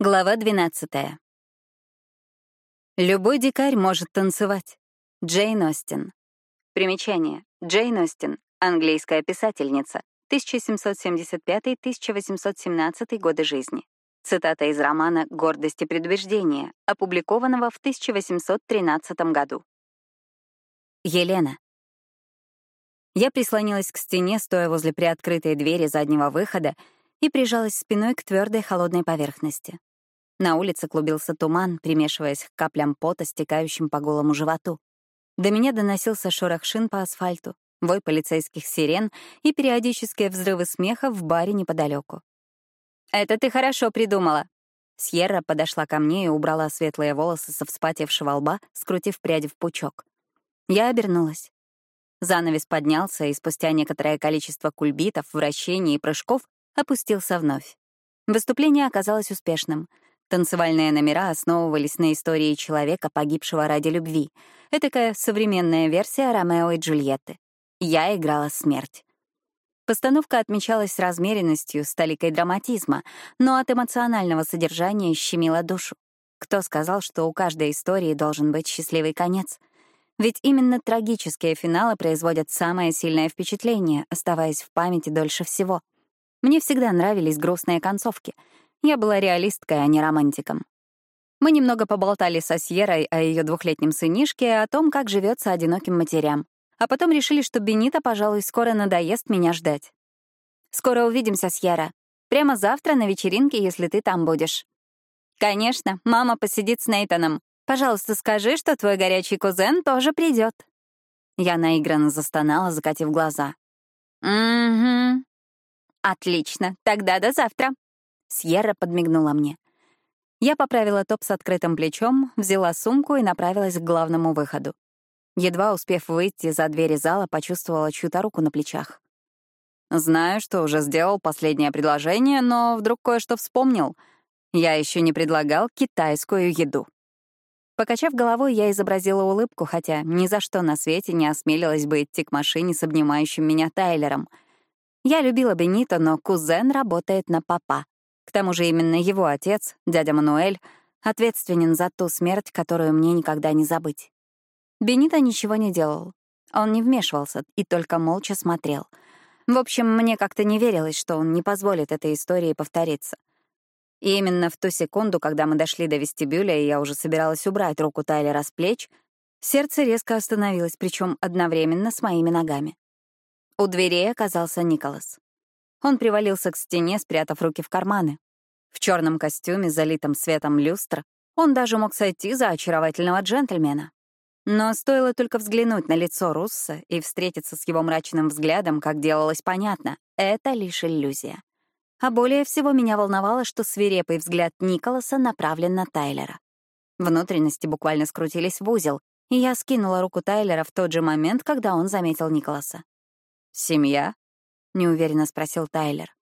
Глава 12. Любой дикарь может танцевать. Джейн Остин. Примечание. Джейн Остин — английская писательница, 1775-1817 годы жизни. Цитата из романа «Гордость и предубеждение», опубликованного в 1813 году. Елена. Я прислонилась к стене, стоя возле приоткрытой двери заднего выхода, и прижалась спиной к твердой холодной поверхности. На улице клубился туман, примешиваясь к каплям пота, стекающим по голому животу. До меня доносился шорох шин по асфальту, вой полицейских сирен и периодические взрывы смеха в баре неподалеку. «Это ты хорошо придумала». Сьерра подошла ко мне и убрала светлые волосы со вспотевшего лба, скрутив пряди в пучок. Я обернулась. Занавес поднялся, и спустя некоторое количество кульбитов, вращений и прыжков опустился вновь. Выступление оказалось успешным — Танцевальные номера основывались на истории человека, погибшего ради любви. Этакая современная версия Ромео и Джульетты. Я играла смерть. Постановка отмечалась размеренностью, столикой драматизма, но от эмоционального содержания щемила душу. Кто сказал, что у каждой истории должен быть счастливый конец? Ведь именно трагические финалы производят самое сильное впечатление, оставаясь в памяти дольше всего. Мне всегда нравились грустные концовки — я была реалисткой, а не романтиком. Мы немного поболтали со Сьерой о ее двухлетнем сынишке и о том, как живется одиноким матерям. А потом решили, что Бенита, пожалуй, скоро надоест меня ждать. «Скоро увидимся, Сьерра. Прямо завтра на вечеринке, если ты там будешь». «Конечно, мама посидит с Нейтаном. Пожалуйста, скажи, что твой горячий кузен тоже придет. Я наигранно застонала, закатив глаза. «Угу. Отлично, тогда до завтра», Сьерра подмигнула мне. Я поправила топ с открытым плечом, взяла сумку и направилась к главному выходу. Едва успев выйти за двери зала, почувствовала чью-то руку на плечах. «Знаю, что уже сделал последнее предложение, но вдруг кое-что вспомнил. Я еще не предлагал китайскую еду». Покачав головой, я изобразила улыбку, хотя ни за что на свете не осмелилась бы идти к машине с обнимающим меня Тайлером. Я любила Бенито, но кузен работает на папа. К тому же именно его отец, дядя Мануэль, ответственен за ту смерть, которую мне никогда не забыть. Бенито ничего не делал. Он не вмешивался и только молча смотрел. В общем, мне как-то не верилось, что он не позволит этой истории повториться. И именно в ту секунду, когда мы дошли до вестибюля, и я уже собиралась убрать руку Тайлера с плеч, сердце резко остановилось, причем одновременно с моими ногами. У дверей оказался Николас. Он привалился к стене, спрятав руки в карманы. В черном костюме, залитом светом люстр, он даже мог сойти за очаровательного джентльмена. Но стоило только взглянуть на лицо Русса и встретиться с его мрачным взглядом, как делалось понятно, это лишь иллюзия. А более всего меня волновало, что свирепый взгляд Николаса направлен на Тайлера. Внутренности буквально скрутились в узел, и я скинула руку Тайлера в тот же момент, когда он заметил Николаса. «Семья?» — неуверенно спросил Тайлер.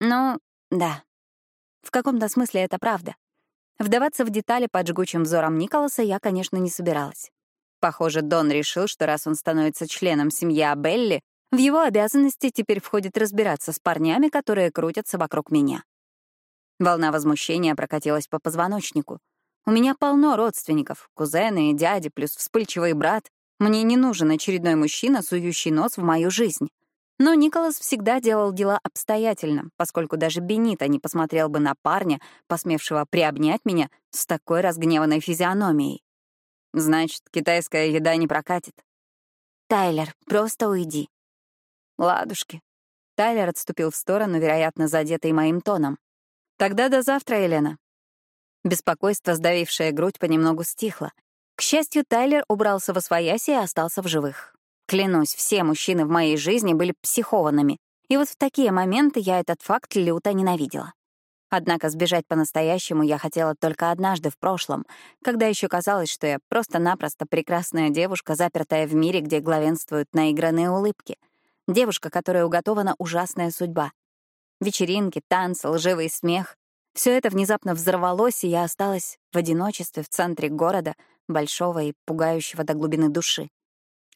«Ну, да. В каком-то смысле это правда. Вдаваться в детали под жгучим взором Николаса я, конечно, не собиралась. Похоже, Дон решил, что раз он становится членом семьи Абелли, в его обязанности теперь входит разбираться с парнями, которые крутятся вокруг меня. Волна возмущения прокатилась по позвоночнику. У меня полно родственников, кузены и дяди, плюс вспыльчивый брат. Мне не нужен очередной мужчина, сующий нос в мою жизнь. Но Николас всегда делал дела обстоятельно, поскольку даже Бенита не посмотрел бы на парня, посмевшего приобнять меня с такой разгневанной физиономией. Значит, китайская еда не прокатит. «Тайлер, просто уйди». «Ладушки». Тайлер отступил в сторону, вероятно, задетый моим тоном. «Тогда до завтра, Елена». Беспокойство, сдавившее грудь, понемногу стихло. К счастью, Тайлер убрался во свояси и остался в живых. Клянусь, все мужчины в моей жизни были психованными, и вот в такие моменты я этот факт люто ненавидела. Однако сбежать по-настоящему я хотела только однажды в прошлом, когда еще казалось, что я просто-напросто прекрасная девушка, запертая в мире, где главенствуют наигранные улыбки. Девушка, которой уготована ужасная судьба. Вечеринки, танцы, лживый смех — все это внезапно взорвалось, и я осталась в одиночестве в центре города, большого и пугающего до глубины души.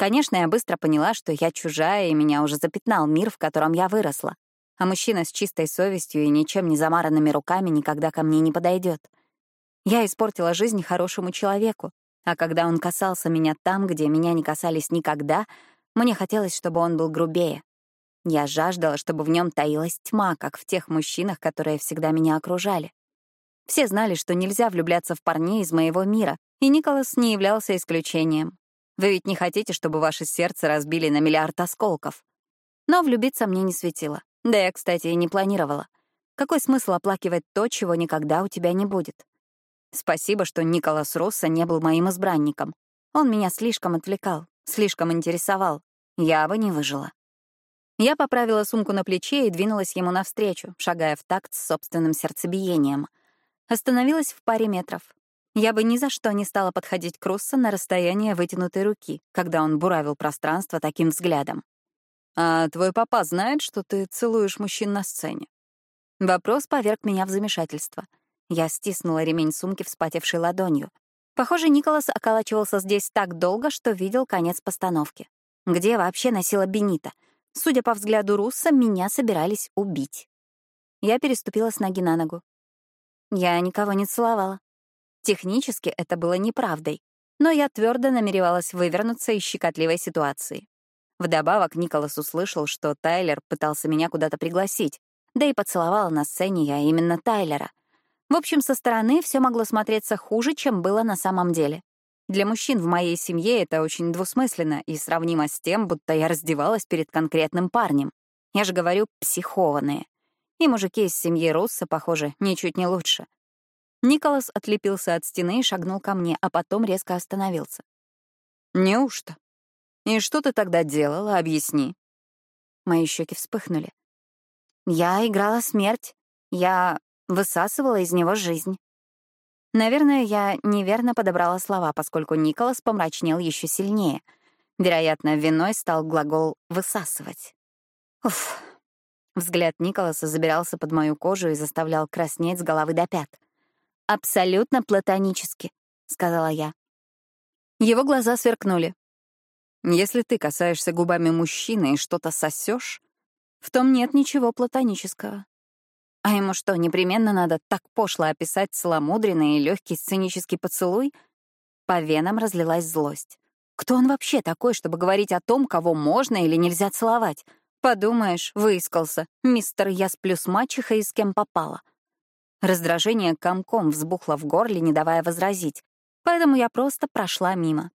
Конечно, я быстро поняла, что я чужая, и меня уже запятнал мир, в котором я выросла. А мужчина с чистой совестью и ничем не замаранными руками никогда ко мне не подойдет. Я испортила жизнь хорошему человеку, а когда он касался меня там, где меня не касались никогда, мне хотелось, чтобы он был грубее. Я жаждала, чтобы в нем таилась тьма, как в тех мужчинах, которые всегда меня окружали. Все знали, что нельзя влюбляться в парней из моего мира, и Николас не являлся исключением. Вы ведь не хотите, чтобы ваше сердце разбили на миллиард осколков. Но влюбиться мне не светило. Да я, кстати, и не планировала. Какой смысл оплакивать то, чего никогда у тебя не будет? Спасибо, что Николас Росса не был моим избранником. Он меня слишком отвлекал, слишком интересовал. Я бы не выжила. Я поправила сумку на плече и двинулась ему навстречу, шагая в такт с собственным сердцебиением. Остановилась в паре метров. Я бы ни за что не стала подходить к Руссо на расстояние вытянутой руки, когда он буравил пространство таким взглядом. «А твой папа знает, что ты целуешь мужчин на сцене?» Вопрос поверг меня в замешательство — я стиснула ремень сумки вспотевшей ладонью. Похоже, Николас околачивался здесь так долго, что видел конец постановки. Где вообще носила Бенита? Судя по взгляду Русса, меня собирались убить. Я переступила с ноги на ногу. Я никого не целовала. Технически это было неправдой, но я твердо намеревалась вывернуться из щекотливой ситуации. Вдобавок Николас услышал, что Тайлер пытался меня куда-то пригласить, да и поцеловала на сцене я именно Тайлера. В общем, со стороны все могло смотреться хуже, чем было на самом деле. Для мужчин в моей семье это очень двусмысленно и сравнимо с тем, будто я раздевалась перед конкретным парнем. Я же говорю, психованные. И мужики из семьи Росса, похоже, ничуть не лучше. Николас отлепился от стены и шагнул ко мне, а потом резко остановился. «Неужто? И что ты тогда делала, объясни?» Мои щеки вспыхнули. «Я играла смерть. Я высасывала из него жизнь. Наверное, я неверно подобрала слова, поскольку Николас помрачнел еще сильнее. Вероятно, виной стал глагол «высасывать». Уф. Взгляд Николаса забирался под мою кожу и заставлял краснеть с головы до пят. «Абсолютно платонически», — сказала я. Его глаза сверкнули. «Если ты касаешься губами мужчины и что-то сосешь, в том нет ничего платонического. А ему что, непременно надо так пошло описать целомудренный и легкий сценический поцелуй? По венам разлилась злость. Кто он вообще такой, чтобы говорить о том, кого можно или нельзя целовать? Подумаешь, выискался. Мистер «Я сплю с мачехой и с кем попало». Раздражение комком взбухло в горле, не давая возразить, поэтому я просто прошла мимо.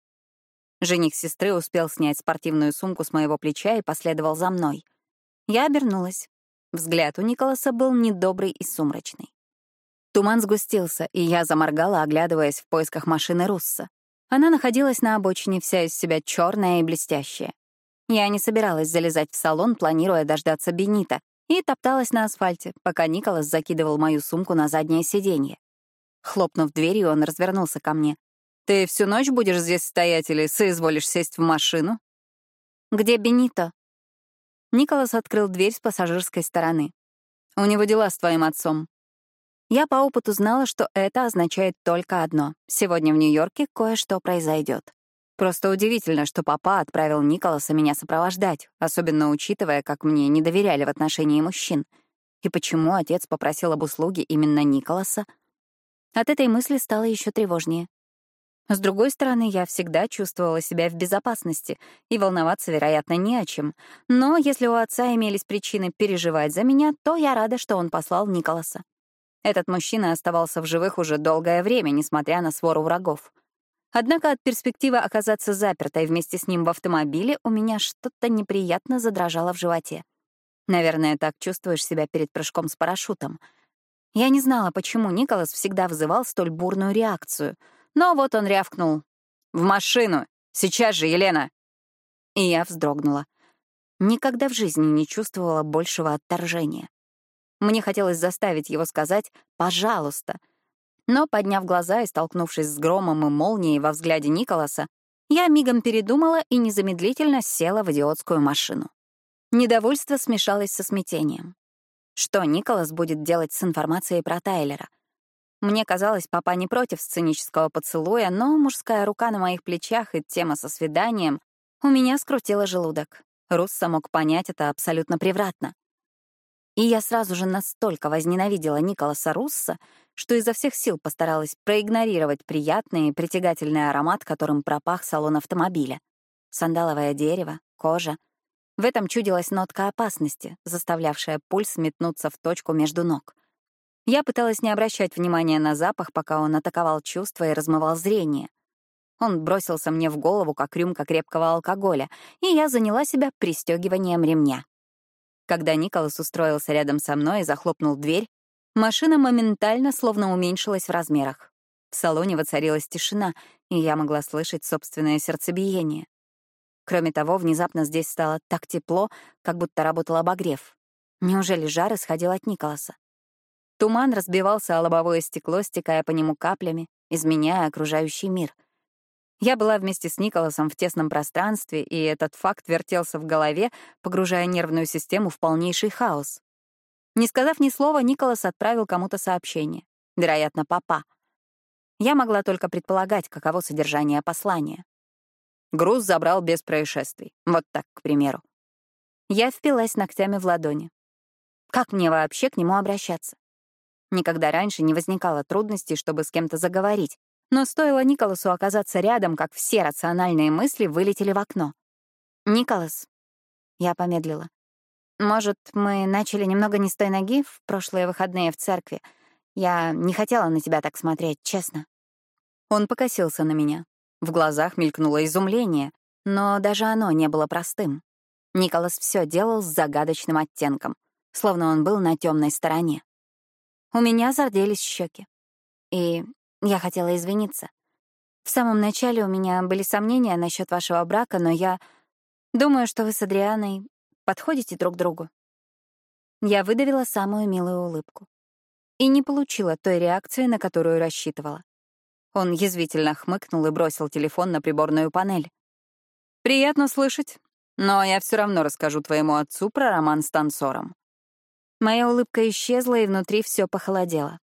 Жених сестры успел снять спортивную сумку с моего плеча и последовал за мной. Я обернулась. Взгляд у Николаса был недобрый и сумрачный. Туман сгустился, и я заморгала, оглядываясь в поисках машины Русса. Она находилась на обочине, вся из себя черная и блестящая. Я не собиралась залезать в салон, планируя дождаться Бенита, и топталась на асфальте, пока Николас закидывал мою сумку на заднее сиденье. Хлопнув дверью, он развернулся ко мне. «Ты всю ночь будешь здесь стоять или соизволишь сесть в машину?» «Где Бенито?» Николас открыл дверь с пассажирской стороны. «У него дела с твоим отцом». Я по опыту знала, что это означает только одно. Сегодня в Нью-Йорке кое-что произойдет. Просто удивительно, что папа отправил Николаса меня сопровождать, особенно учитывая, как мне не доверяли в отношении мужчин. И почему отец попросил об услуге именно Николаса? От этой мысли стало еще тревожнее. С другой стороны, я всегда чувствовала себя в безопасности, и волноваться, вероятно, не о чем. Но если у отца имелись причины переживать за меня, то я рада, что он послал Николаса. Этот мужчина оставался в живых уже долгое время, несмотря на свору врагов. Однако от перспективы оказаться запертой вместе с ним в автомобиле у меня что-то неприятно задрожало в животе. Наверное, так чувствуешь себя перед прыжком с парашютом. Я не знала, почему Николас всегда вызывал столь бурную реакцию — но вот он рявкнул. «В машину! Сейчас же, Елена!» И я вздрогнула. Никогда в жизни не чувствовала большего отторжения. Мне хотелось заставить его сказать «пожалуйста». Но, подняв глаза и столкнувшись с громом и молнией во взгляде Николаса, я мигом передумала и незамедлительно села в идиотскую машину. Недовольство смешалось со смятением. Что Николас будет делать с информацией про Тайлера — мне казалось, папа не против сценического поцелуя, но мужская рука на моих плечах и тема со свиданием у меня скрутила желудок. Русса мог понять это абсолютно превратно. И я сразу же настолько возненавидела Николаса Русса, что изо всех сил постаралась проигнорировать приятный и притягательный аромат, которым пропах салон автомобиля. Сандаловое дерево, кожа. В этом чудилась нотка опасности, заставлявшая пульс метнуться в точку между ног. Я пыталась не обращать внимания на запах, пока он атаковал чувства и размывал зрение. Он бросился мне в голову, как рюмка крепкого алкоголя, и я заняла себя пристегиванием ремня. Когда Николас устроился рядом со мной и захлопнул дверь, машина моментально словно уменьшилась в размерах. В салоне воцарилась тишина, и я могла слышать собственное сердцебиение. Кроме того, внезапно здесь стало так тепло, как будто работал обогрев. Неужели жар исходил от Николаса? Туман разбивался о лобовое стекло, стекая по нему каплями, изменяя окружающий мир. Я была вместе с Николасом в тесном пространстве, и этот факт вертелся в голове, погружая нервную систему в полнейший хаос. Не сказав ни слова, Николас отправил кому-то сообщение. Вероятно, папа. Я могла только предполагать, каково содержание послания. Груз забрал без происшествий. Вот так, к примеру. Я впилась ногтями в ладони. Как мне вообще к нему обращаться? Никогда раньше не возникало трудностей, чтобы с кем-то заговорить, но стоило Николасу оказаться рядом, как все рациональные мысли вылетели в окно. «Николас», — я помедлила, — «может, мы начали немного не с той ноги в прошлые выходные в церкви? Я не хотела на тебя так смотреть, честно». Он покосился на меня. В глазах мелькнуло изумление, но даже оно не было простым. Николас все делал с загадочным оттенком, словно он был на темной стороне. У меня зарделись щеки. И я хотела извиниться. В самом начале у меня были сомнения насчет вашего брака, но я думаю, что вы с Адрианой подходите друг другу. Я выдавила самую милую улыбку. И не получила той реакции, на которую рассчитывала. Он язвительно хмыкнул и бросил телефон на приборную панель. «Приятно слышать, но я все равно расскажу твоему отцу про роман с танцором». Моя улыбка исчезла, и внутри все похолодело.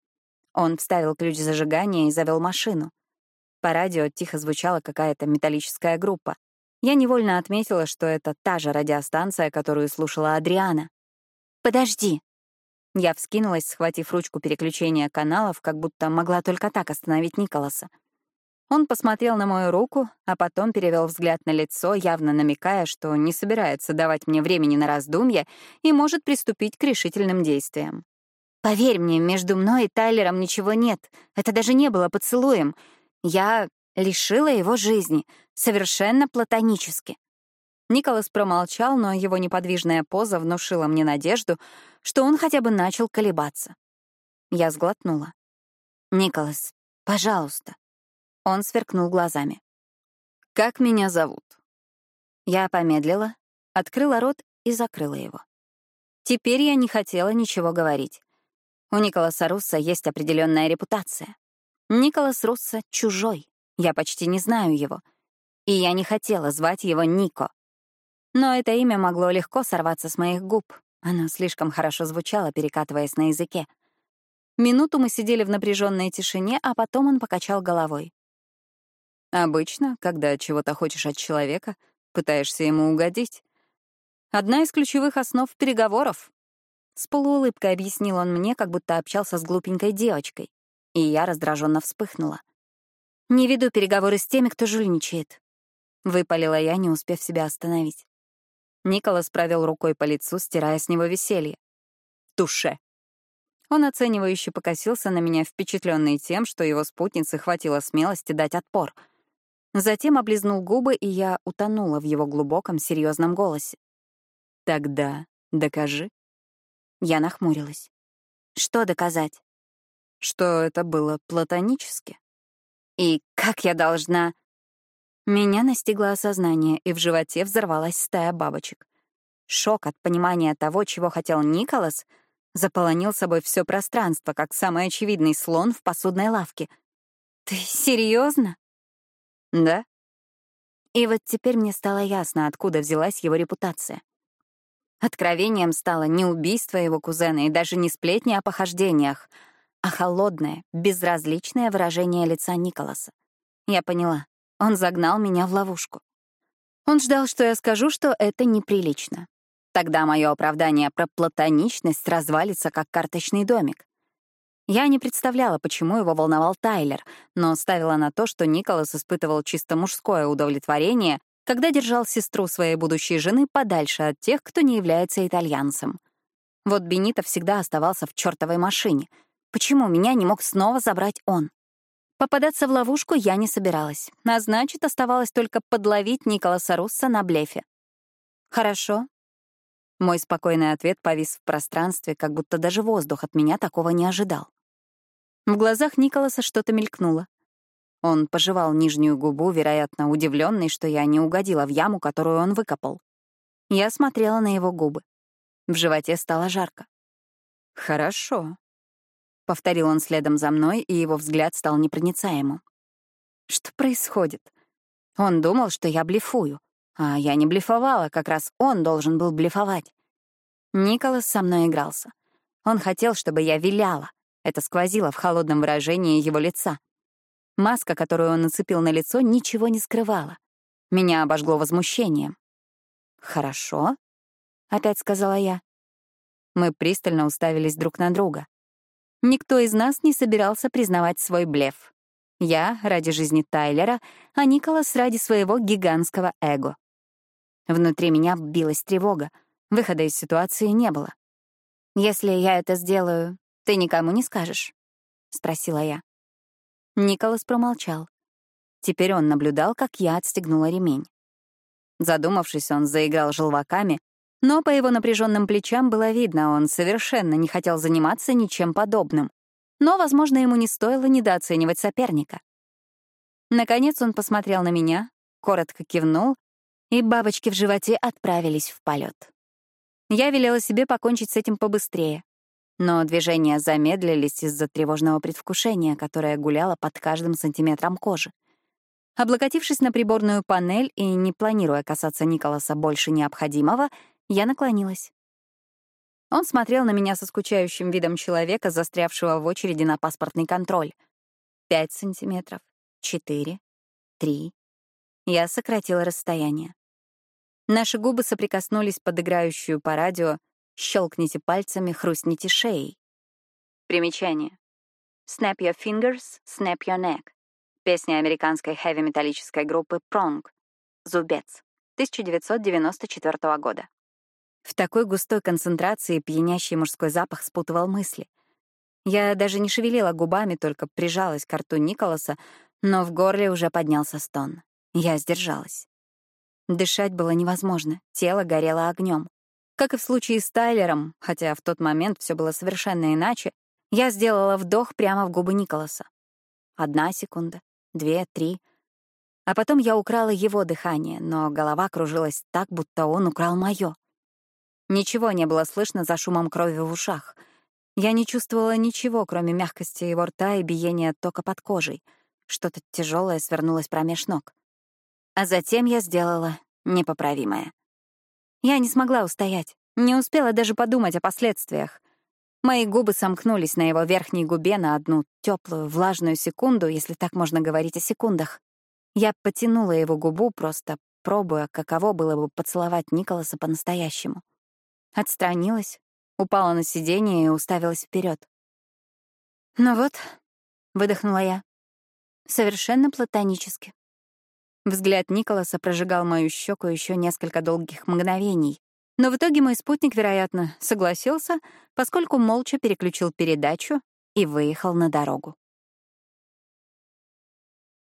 Он вставил ключ зажигания и завел машину. По радио тихо звучала какая-то металлическая группа. Я невольно отметила, что это та же радиостанция, которую слушала Адриана. «Подожди!» Я вскинулась, схватив ручку переключения каналов, как будто могла только так остановить Николаса. Он посмотрел на мою руку, а потом перевел взгляд на лицо, явно намекая, что не собирается давать мне времени на раздумья и может приступить к решительным действиям. Поверь мне, между мной и Тайлером ничего нет. Это даже не было поцелуем. Я лишила его жизни, совершенно платонически. Николас промолчал, но его неподвижная поза внушила мне надежду, что он хотя бы начал колебаться. Я сглотнула. «Николас, пожалуйста». Он сверкнул глазами. «Как меня зовут?» Я помедлила, открыла рот и закрыла его. Теперь я не хотела ничего говорить. У Николаса Русса есть определенная репутация. Николас Русса чужой, я почти не знаю его. И я не хотела звать его Нико. Но это имя могло легко сорваться с моих губ. Оно слишком хорошо звучало, перекатываясь на языке. Минуту мы сидели в напряженной тишине, а потом он покачал головой. Обычно, когда чего-то хочешь от человека, пытаешься ему угодить. Одна из ключевых основ переговоров с полуулыбкой объяснил он мне, как будто общался с глупенькой девочкой. И я раздраженно вспыхнула. «Не веду переговоры с теми, кто жульничает», — выпалила я, не успев себя остановить. Николас провел рукой по лицу, стирая с него веселье. «Туше!» Он оценивающе покосился на меня, впечатленный тем, что его спутнице хватило смелости дать отпор. Затем облизнул губы, и я утонула в его глубоком, серьезном голосе. «Тогда докажи». Я нахмурилась. Что доказать? Что это было платонически. И как я должна... Меня настигло осознание, и в животе взорвалась стая бабочек. Шок от понимания того, чего хотел Николас, заполонил собой все пространство, как самый очевидный слон в посудной лавке. «Ты серьезно? «Да». И вот теперь мне стало ясно, откуда взялась его репутация. Откровением стало не убийство его кузена и даже не сплетни о похождениях, а холодное, безразличное выражение лица Николаса. Я поняла, он загнал меня в ловушку. Он ждал, что я скажу, что это неприлично. Тогда мое оправдание про платоничность развалится как карточный домик. Я не представляла, почему его волновал Тайлер, но ставила на то, что Николас испытывал чисто мужское удовлетворение, когда держал сестру своей будущей жены подальше от тех, кто не является итальянцем. Вот Бенито всегда оставался в чертовой машине. Почему меня не мог снова забрать он? Попадаться в ловушку я не собиралась, а значит, оставалось только подловить Николаса Русса на блефе. «Хорошо». Мой спокойный ответ повис в пространстве, как будто даже воздух от меня такого не ожидал. В глазах Николаса что-то мелькнуло. Он пожевал нижнюю губу, вероятно, удивленный, что я не угодила в яму, которую он выкопал. Я смотрела на его губы. В животе стало жарко. «Хорошо», — повторил он следом за мной, и его взгляд стал непроницаемым. «Что происходит?» Он думал, что я блефую, а я не блефовала, как раз он должен был блефовать. Николас со мной игрался. Он хотел, чтобы я виляла, это сквозило в холодном выражении его лица. Маска, которую он нацепил на лицо, ничего не скрывала. Меня обожгло возмущением. «Хорошо», — опять сказала я. Мы пристально уставились друг на друга. Никто из нас не собирался признавать свой блеф. Я — ради жизни Тайлера, а Николас — ради своего гигантского эго. Внутри меня билась тревога. Выхода из ситуации не было. Если я это сделаю, «Ты никому не скажешь?» — спросила я. Николас промолчал. Теперь он наблюдал, как я отстегнула ремень. Задумавшись, он заиграл желваками, но по его напряженным плечам было видно, он совершенно не хотел заниматься ничем подобным. Но, возможно, ему не стоило недооценивать соперника. Наконец он посмотрел на меня, коротко кивнул, и бабочки в животе отправились в полет. Я велела себе покончить с этим побыстрее, но движения замедлились из-за тревожного предвкушения, которое гуляло под каждым сантиметром кожи. Облокотившись на приборную панель и не планируя касаться Николаса больше необходимого, я наклонилась. Он смотрел на меня со скучающим видом человека, застрявшего в очереди на паспортный контроль. Пять сантиметров, четыре, три. Я сократила расстояние. Наши губы соприкоснулись под играющую по радио Щелкните пальцами, хрустните шеей. Примечание. Snap your fingers, snap your neck. Песня американской хэви-металлической группы Prong. Зубец. 1994 года. В такой густой концентрации пьянящий мужской запах спутывал мысли. Я даже не шевелила губами, только прижалась к рту Николаса, но в горле уже поднялся стон. Я сдержалась. Дышать было невозможно, тело горело огнем. Как и в случае с Тайлером, хотя в тот момент все было совершенно иначе, я сделала вдох прямо в губы Николаса. Одна секунда, две, три. А потом я украла его дыхание, но голова кружилась так, будто он украл мое. Ничего не было слышно за шумом крови в ушах. Я не чувствовала ничего, кроме мягкости его рта и биения тока под кожей. Что-то тяжелое свернулось промеж ног. А затем я сделала непоправимое. Я не смогла устоять, не успела даже подумать о последствиях. Мои губы сомкнулись на его верхней губе на одну теплую, влажную секунду, если так можно говорить о секундах. Я потянула его губу, просто пробуя, каково было бы поцеловать Николаса по-настоящему. Отстранилась, упала на сиденье и уставилась вперед. «Ну вот», — выдохнула я, — «совершенно платонически». Взгляд Николаса прожигал мою щеку еще несколько долгих мгновений. Но в итоге мой спутник, вероятно, согласился, поскольку молча переключил передачу и выехал на дорогу.